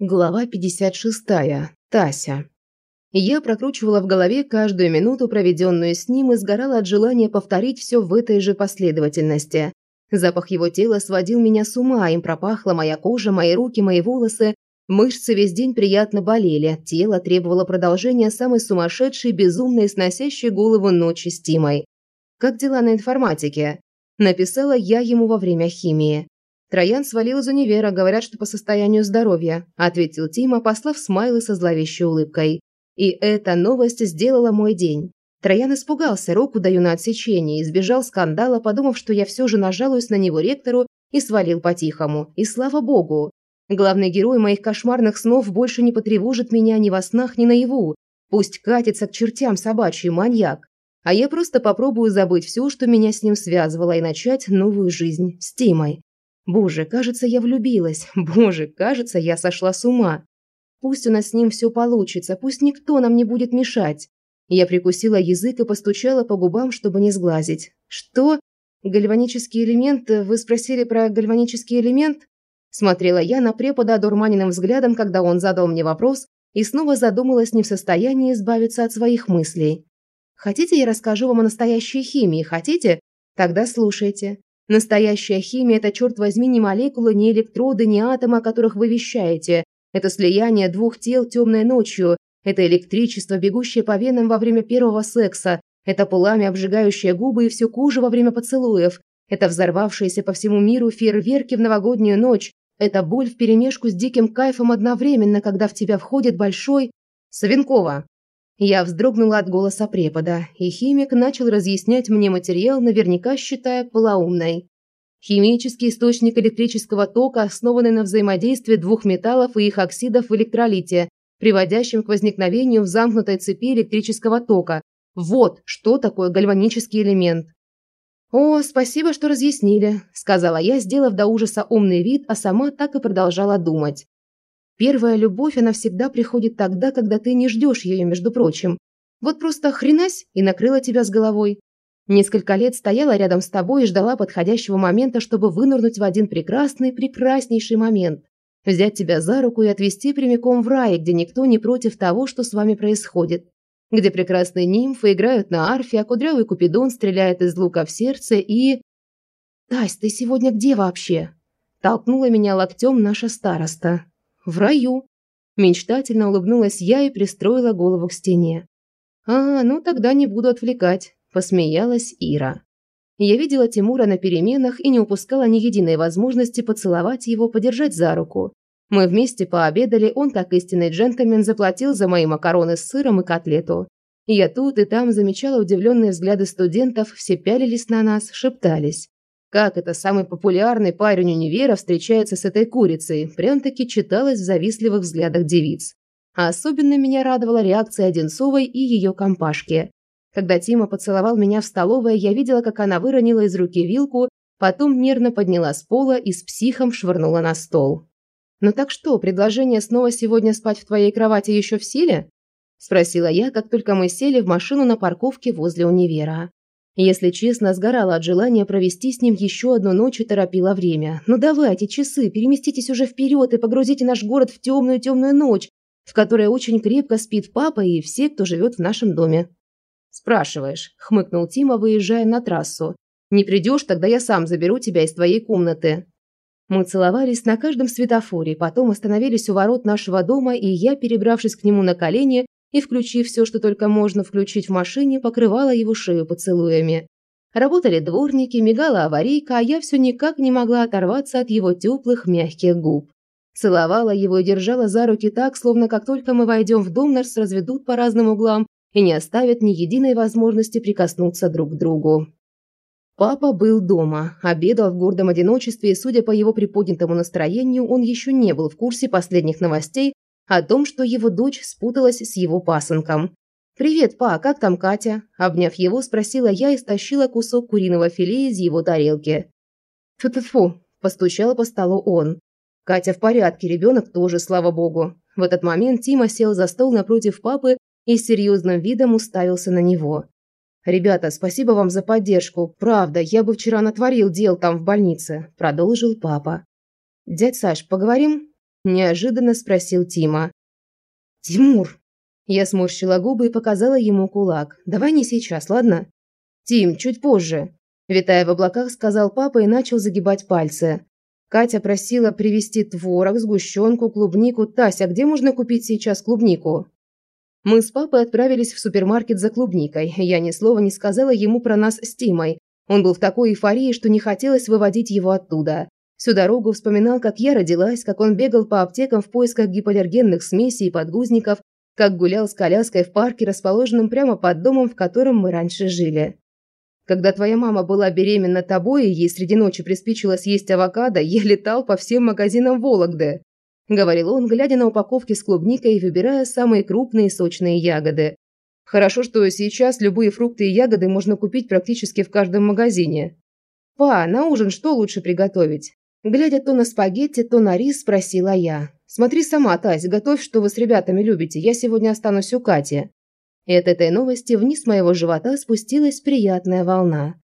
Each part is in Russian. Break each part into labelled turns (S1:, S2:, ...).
S1: Глава 56. Тася. Я прокручивала в голове каждую минуту, проведенную с ним, и сгорала от желания повторить все в этой же последовательности. Запах его тела сводил меня с ума, им пропахла моя кожа, мои руки, мои волосы. Мышцы весь день приятно болели, тело требовало продолжения самой сумасшедшей, безумной, сносящей голову ночи с Тимой. «Как дела на информатике?» Написала я ему во время химии. Троян свалил из универа, говорят, что по состоянию здоровья», – ответил Тима, послав смайлы со зловещей улыбкой. И эта новость сделала мой день. Троян испугался, руку даю на отсечение, избежал скандала, подумав, что я все же нажалуюсь на него ректору и свалил по-тихому. И слава богу. Главный герой моих кошмарных снов больше не потревожит меня ни во снах, ни наяву. Пусть катится к чертям собачий маньяк. А я просто попробую забыть все, что меня с ним связывало, и начать новую жизнь с Тимой. Боже, кажется, я влюбилась. Боже, кажется, я сошла с ума. Пусть у нас с ним все получится, пусть никто нам не будет мешать. Я прикусила язык и постучала по губам, чтобы не сглазить. Что? Гальванический элемент? Вы спросили про гальванический элемент? Смотрела я на препода одурманенным взглядом, когда он задал мне вопрос, и снова задумалась не в состоянии избавиться от своих мыслей. Хотите, я расскажу вам о настоящей химии? Хотите? Тогда слушайте. Настоящая химия – это, черт возьми, не молекулы, не электроды, не атомы, о которых вы вещаете. Это слияние двух тел темной ночью. Это электричество, бегущее по венам во время первого секса. Это пламя, обжигающее губы и все куже во время поцелуев. Это взорвавшиеся по всему миру фейерверки в новогоднюю ночь. Это боль вперемешку с диким кайфом одновременно, когда в тебя входит большой... Савенкова. Я вздрогнула от голоса препода, и химик начал разъяснять мне материал, наверняка считая полоумной. Химический источник электрического тока, основанный на взаимодействии двух металлов и их оксидов в электролите, приводящем к возникновению в замкнутой цепи электрического тока. Вот что такое гальванический элемент. «О, спасибо, что разъяснили», – сказала я, сделав до ужаса умный вид, а сама так и продолжала думать. Первая любовь, она всегда приходит тогда, когда ты не ждешь ее, между прочим. Вот просто хренась и накрыла тебя с головой. Несколько лет стояла рядом с тобой и ждала подходящего момента, чтобы вынырнуть в один прекрасный, прекраснейший момент. Взять тебя за руку и отвезти прямиком в рай, где никто не против того, что с вами происходит. Где прекрасные нимфы играют на арфе, а кудрявый купидон стреляет из лука в сердце и... «Тась, ты сегодня где вообще?» Толкнула меня локтем наша староста. В раю. Мечтательно улыбнулась я и пристроила голову к стене. А, ну тогда не буду отвлекать, посмеялась Ира. Я видела Тимура на переменах и не упускала ни единой возможности поцеловать его, подержать за руку. Мы вместе пообедали, он, как истинный джентльмен, заплатил за мои макароны с сыром и котлету. Я тут и там замечала удивленные взгляды студентов, все пялились на нас, шептались. Как это самый популярный парень универа встречается с этой курицей, прям-таки читалось в завистливых взглядах девиц. Особенно меня радовала реакция Одинцовой и ее компашки. Когда Тима поцеловал меня в столовой, я видела, как она выронила из руки вилку, потом нервно подняла с пола и с психом швырнула на стол. «Ну так что, предложение снова сегодня спать в твоей кровати еще в силе?» – спросила я, как только мы сели в машину на парковке возле универа. Если честно, сгорала от желания провести с ним еще одну ночь и торопила время. Ну давайте, часы, переместитесь уже вперед и погрузите наш город в темную-темную ночь, в которой очень крепко спит папа и все, кто живет в нашем доме. «Спрашиваешь», – хмыкнул Тима, выезжая на трассу. «Не придешь, тогда я сам заберу тебя из твоей комнаты». Мы целовались на каждом светофоре, потом остановились у ворот нашего дома, и я, перебравшись к нему на колени, и, включив все, что только можно включить в машине, покрывала его шею поцелуями. Работали дворники, мигала аварийка, а я все никак не могла оторваться от его теплых мягких губ. Целовала его и держала за руки так, словно как только мы войдем в дом, нас разведут по разным углам и не оставят ни единой возможности прикоснуться друг к другу. Папа был дома, обедал в гордом одиночестве, и, судя по его приподнятому настроению, он еще не был в курсе последних новостей о том, что его дочь спуталась с его пасынком. «Привет, па, как там Катя?» Обняв его, спросила я и стащила кусок куриного филе из его тарелки. «Фу-фу-фу», – постучал по столу он. «Катя в порядке, ребенок тоже, слава богу». В этот момент Тима сел за стол напротив папы и с серьезным видом уставился на него. «Ребята, спасибо вам за поддержку. Правда, я бы вчера натворил дел там в больнице», – продолжил папа. «Дядь Саш, поговорим?» – неожиданно спросил Тима. «Тимур!» Я сморщила губы и показала ему кулак. «Давай не сейчас, ладно?» «Тим, чуть позже!» Витая в облаках, сказал папа и начал загибать пальцы. Катя просила привезти творог, сгущенку, клубнику. «Тася, где можно купить сейчас клубнику?» Мы с папой отправились в супермаркет за клубникой. Я ни слова не сказала ему про нас с Тимой. Он был в такой эйфории, что не хотелось выводить его оттуда. Всю дорогу вспоминал, как я родилась, как он бегал по аптекам в поисках гипоаллергенных смесей и подгузников, как гулял с коляской в парке, расположенном прямо под домом, в котором мы раньше жили. Когда твоя мама была беременна тобой, и ей среди ночи приспичило съесть авокадо, я летал по всем магазинам Вологды. – говорил он, глядя на упаковки с клубникой и выбирая самые крупные сочные ягоды. «Хорошо, что сейчас любые фрукты и ягоды можно купить практически в каждом магазине». «Па, на ужин что лучше приготовить?» Глядя то на спагетти, то на рис, спросила я. «Смотри сама, Тась, готовь, что вы с ребятами любите. Я сегодня останусь у Кати». И от этой новости вниз моего живота спустилась приятная волна.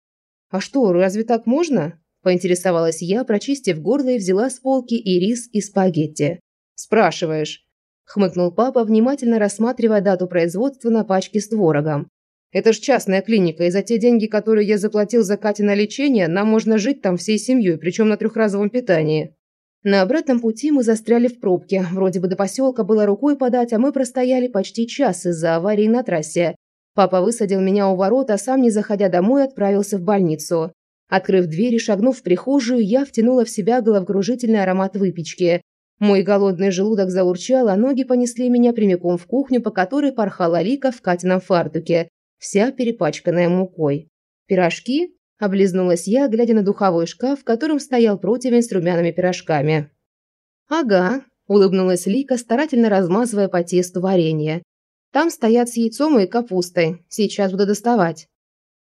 S1: «А что, разве так можно?» Поинтересовалась я, прочистив горло и взяла с полки и рис, и спагетти. «Спрашиваешь?» – хмыкнул папа, внимательно рассматривая дату производства на пачке с творогом. «Это ж частная клиника, и за те деньги, которые я заплатил за Кате на лечение, нам можно жить там всей семьей, причем на трехразовом питании». На обратном пути мы застряли в пробке. Вроде бы до поселка было рукой подать, а мы простояли почти час из-за аварии на трассе. Папа высадил меня у ворот, а сам, не заходя домой, отправился в больницу. Открыв дверь и шагнув в прихожую, я втянула в себя головокружительный аромат выпечки. Мой голодный желудок заурчал, а ноги понесли меня прямиком в кухню, по которой порхала Лика в Катином фартуке, вся перепачканная мукой. «Пирожки?» – облизнулась я, глядя на духовой шкаф, в котором стоял противень с румяными пирожками. «Ага», – улыбнулась Лика, старательно размазывая по тесту варенье. «Там стоят с яйцом и капустой. Сейчас буду доставать».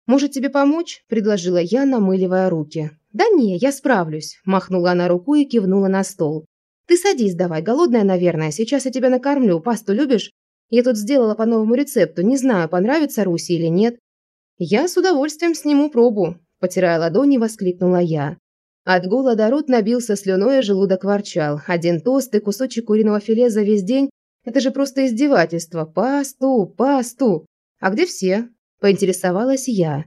S1: «Может, тебе помочь?» – предложила я, намыливая руки. «Да не, я справлюсь», – махнула она рукой и кивнула на стол. «Ты садись давай, голодная, наверное. Сейчас я тебя накормлю. Пасту любишь? Я тут сделала по новому рецепту. Не знаю, понравится Руси или нет». «Я с удовольствием сниму пробу», – потирая ладони, воскликнула я. От голода рот набился слюной, а желудок ворчал. Один тост и кусочек куриного филе за весь день – это же просто издевательство. Пасту, пасту. А где все? Поинтересовалась я.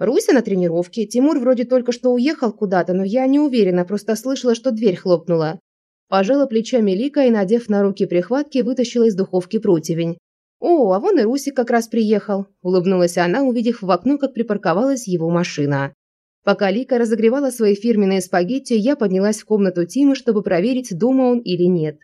S1: Руся на тренировке. Тимур вроде только что уехал куда-то, но я не уверена, просто слышала, что дверь хлопнула. Пожала плечами Лика и, надев на руки прихватки, вытащила из духовки противень. «О, а вон и Русик как раз приехал», – улыбнулась она, увидев в окно, как припарковалась его машина. Пока Лика разогревала свои фирменные спагетти, я поднялась в комнату Тимы, чтобы проверить, дома он или нет.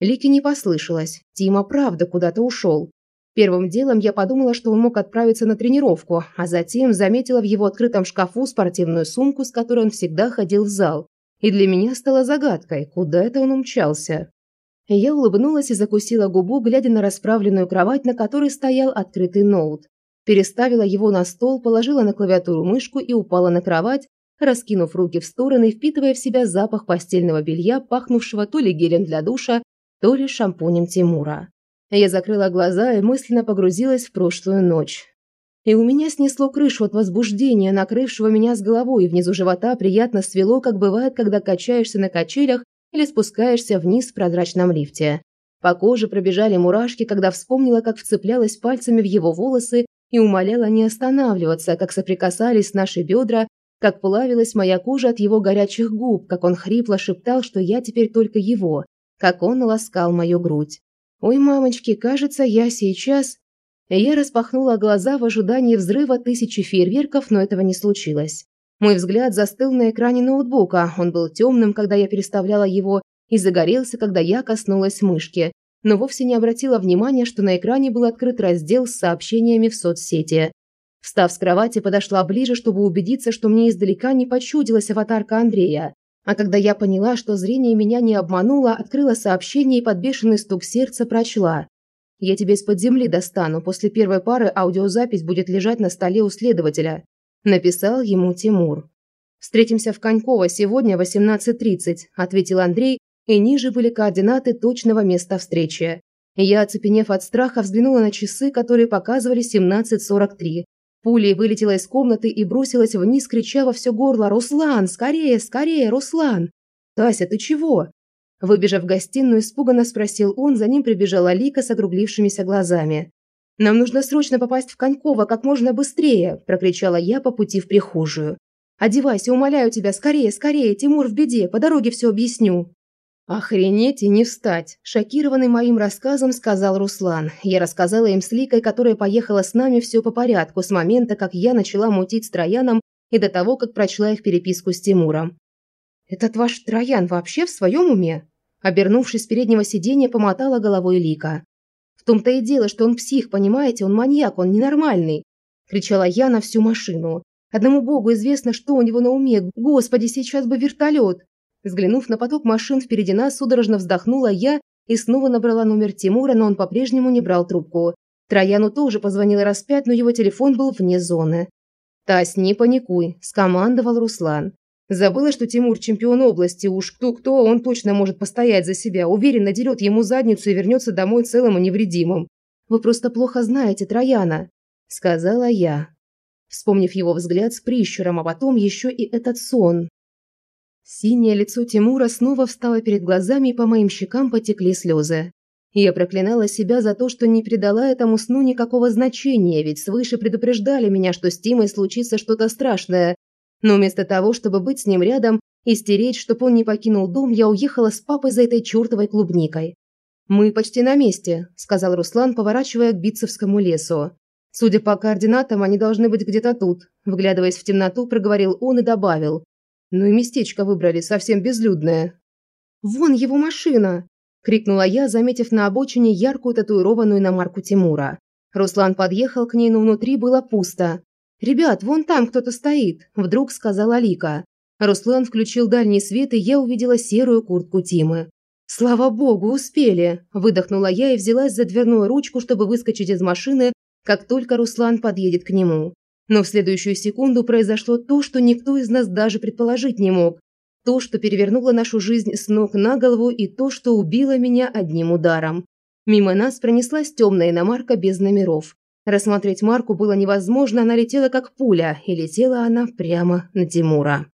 S1: Лике не послышалось. Тима правда куда-то ушел. Первым делом я подумала, что он мог отправиться на тренировку, а затем заметила в его открытом шкафу спортивную сумку, с которой он всегда ходил в зал. И для меня стало загадкой, куда это он умчался. Я улыбнулась и закусила губу, глядя на расправленную кровать, на которой стоял открытый ноут. Переставила его на стол, положила на клавиатуру мышку и упала на кровать, раскинув руки в стороны, впитывая в себя запах постельного белья, пахнувшего то ли гелем для душа, то ли шампунем Тимура. Я закрыла глаза и мысленно погрузилась в прошлую ночь. И у меня снесло крышу от возбуждения, накрывшего меня с головой, и внизу живота приятно свело, как бывает, когда качаешься на качелях или спускаешься вниз в прозрачном лифте. По коже пробежали мурашки, когда вспомнила, как вцеплялась пальцами в его волосы и умоляла не останавливаться, как соприкасались наши бедра, как плавилась моя кожа от его горячих губ, как он хрипло шептал, что я теперь только его, как он ласкал мою грудь. «Ой, мамочки, кажется, я сейчас...» Я распахнула глаза в ожидании взрыва тысячи фейерверков, но этого не случилось. Мой взгляд застыл на экране ноутбука. Он был темным, когда я переставляла его, и загорелся, когда я коснулась мышки. Но вовсе не обратила внимания, что на экране был открыт раздел с сообщениями в соцсети. Встав с кровати, подошла ближе, чтобы убедиться, что мне издалека не почудилась аватарка Андрея. А когда я поняла, что зрение меня не обмануло, открыла сообщение и под бешеный стук сердца прочла. «Я тебя из-под земли достану. После первой пары аудиозапись будет лежать на столе у следователя», – написал ему Тимур. «Встретимся в Коньково сегодня в 18.30», – ответил Андрей, и ниже были координаты точного места встречи. Я, оцепенев от страха, взглянула на часы, которые показывали 17.43. Пулей вылетела из комнаты и бросилась вниз, крича во все горло «Руслан! Скорее! Скорее! Руслан!» «Тася, ты чего?» Выбежав в гостиную, испуганно спросил он, за ним прибежала Лика с округлившимися глазами. «Нам нужно срочно попасть в Коньково как можно быстрее!» – прокричала я по пути в прихожую. «Одевайся, умоляю тебя, скорее, скорее, Тимур в беде, по дороге все объясню». «Охренеть и не встать!» – шокированный моим рассказом сказал Руслан. Я рассказала им с Ликой, которая поехала с нами все по порядку с момента, как я начала мутить с Трояном и до того, как прочла их переписку с Тимуром. «Этот ваш Троян вообще в своем уме?» Обернувшись с переднего сиденья, помотала головой Лика. «В том-то и дело, что он псих, понимаете? Он маньяк, он ненормальный!» Кричала я на всю машину. «Одному богу известно, что у него на уме. Господи, сейчас бы вертолет!» Взглянув на поток машин впереди нас, судорожно вздохнула я и снова набрала номер Тимура, но он по-прежнему не брал трубку. Трояну тоже позвонила раз пять, но его телефон был вне зоны. «Тась, не паникуй», – скомандовал Руслан. Забыла, что Тимур чемпион области, уж кто-кто, он точно может постоять за себя, уверенно дерет ему задницу и вернется домой целым и невредимым. Вы просто плохо знаете Трояна», – сказала я, вспомнив его взгляд с прищуром, а потом еще и этот сон. Синее лицо Тимура снова встало перед глазами, и по моим щекам потекли слезы. Я проклинала себя за то, что не придала этому сну никакого значения, ведь свыше предупреждали меня, что с Тимой случится что-то страшное. Но вместо того, чтобы быть с ним рядом и стереть, чтобы он не покинул дом, я уехала с папой за этой чертовой клубникой. «Мы почти на месте», – сказал Руслан, поворачивая к Битцевскому лесу. «Судя по координатам, они должны быть где-то тут», – вглядываясь в темноту, проговорил он и добавил. «Ну и местечко выбрали, совсем безлюдное». «Вон его машина!» – крикнула я, заметив на обочине яркую татуированную иномарку Тимура. Руслан подъехал к ней, но внутри было пусто. «Ребят, вон там кто-то стоит», – вдруг сказала Лика. Руслан включил дальний свет, и я увидела серую куртку Тимы. «Слава богу, успели!» – выдохнула я и взялась за дверную ручку, чтобы выскочить из машины, как только Руслан подъедет к нему. Но в следующую секунду произошло то, что никто из нас даже предположить не мог. То, что перевернуло нашу жизнь с ног на голову, и то, что убило меня одним ударом. Мимо нас пронеслась темная иномарка без номеров. Рассмотреть марку было невозможно, она летела как пуля, и летела она прямо на Тимура.